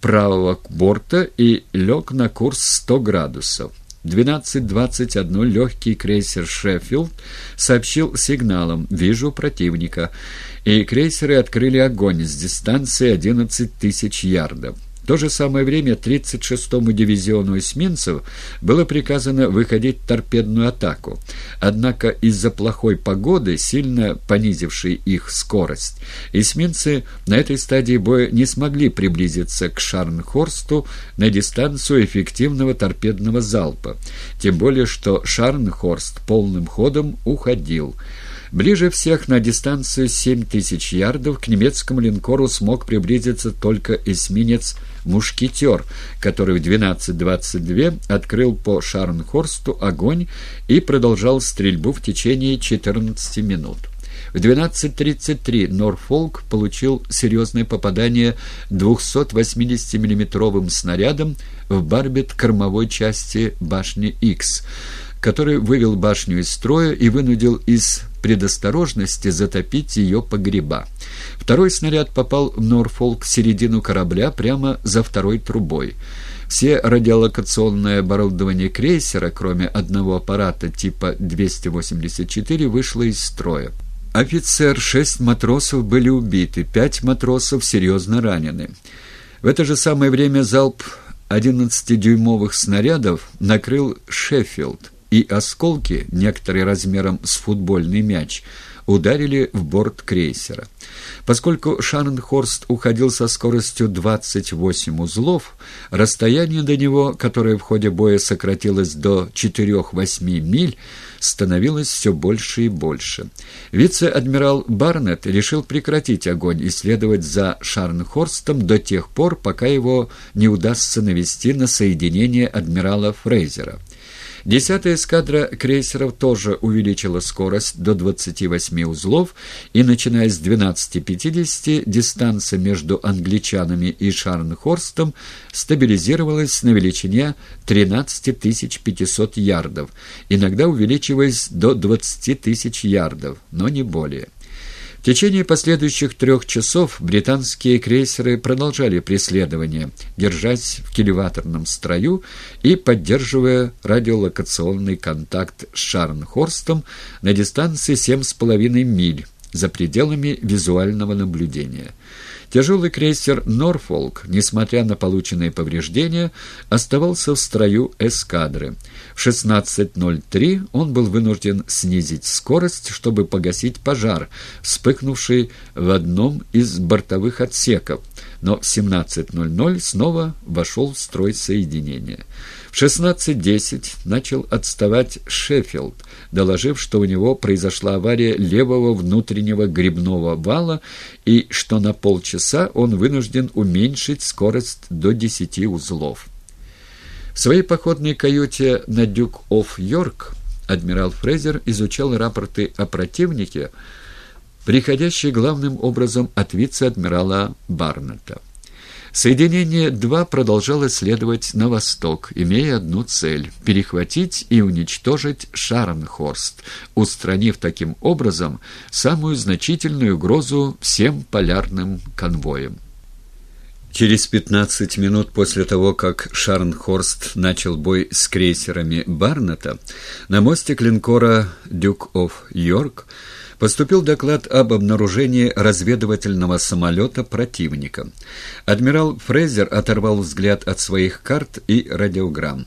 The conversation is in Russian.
правого борта и лег на курс 100 градусов. 12.21 легкий крейсер «Шеффилд» сообщил сигналом «Вижу противника», и крейсеры открыли огонь с дистанции 11 тысяч ярдов. То же самое время 36-му дивизиону эсминцев было приказано выходить в торпедную атаку. Однако из-за плохой погоды, сильно понизившей их скорость, эсминцы на этой стадии боя не смогли приблизиться к Шарнхорсту на дистанцию эффективного торпедного залпа, тем более что Шарнхорст полным ходом уходил. Ближе всех на дистанцию 7000 ярдов к немецкому линкору смог приблизиться только эсминец «Мушкетер», который в 12.22 открыл по Шарнхорсту огонь и продолжал стрельбу в течение 14 минут. В 12.33 Норфолк получил серьезное попадание 280 миллиметровым снарядом в барбет кормовой части башни X, который вывел башню из строя и вынудил из предосторожности затопить ее погреба. Второй снаряд попал в Норфолк в середину корабля прямо за второй трубой. Все радиолокационное оборудование крейсера, кроме одного аппарата типа 284, вышло из строя. Офицер, шесть матросов были убиты, пять матросов серьезно ранены. В это же самое время залп 11-дюймовых снарядов накрыл Шеффилд, и осколки, некоторые размером с футбольный мяч, ударили в борт крейсера. Поскольку Шарнхорст уходил со скоростью 28 узлов, расстояние до него, которое в ходе боя сократилось до 4-8 миль, становилось все больше и больше. Вице-адмирал Барнетт решил прекратить огонь и следовать за Шарнхорстом до тех пор, пока его не удастся навести на соединение адмирала Фрейзера. Десятая эскадра крейсеров тоже увеличила скорость до 28 узлов, и, начиная с 12.50, дистанция между англичанами и Шарнхорстом стабилизировалась на величине 13 500 ярдов, иногда увеличиваясь до 20 тысяч ярдов, но не более. Течение последующих трех часов британские крейсеры продолжали преследование, держась в килеваторном строю и поддерживая радиолокационный контакт с Шарнхорстом на дистанции 7,5 миль за пределами визуального наблюдения. Тяжелый крейсер «Норфолк», несмотря на полученные повреждения, оставался в строю эскадры. В 16.03 он был вынужден снизить скорость, чтобы погасить пожар, вспыхнувший в одном из бортовых отсеков, но в 17.00 снова вошел в строй соединения. В 16.10 начал отставать Шеффилд, доложив, что у него произошла авария левого внутреннего грибного вала и что на полчаса он вынужден уменьшить скорость до 10 узлов. В своей походной каюте на Дюк оф Йорк адмирал Фрейзер изучал рапорты о противнике, приходящие главным образом от вице-адмирала Барнета. Соединение 2 продолжало следовать на восток, имея одну цель – перехватить и уничтожить Шарнхорст, устранив таким образом самую значительную угрозу всем полярным конвоям. Через 15 минут после того, как Шарнхорст начал бой с крейсерами Барнета, на мостик линкора «Дюк оф Йорк» поступил доклад об обнаружении разведывательного самолета противника. Адмирал Фрейзер оторвал взгляд от своих карт и радиограмм.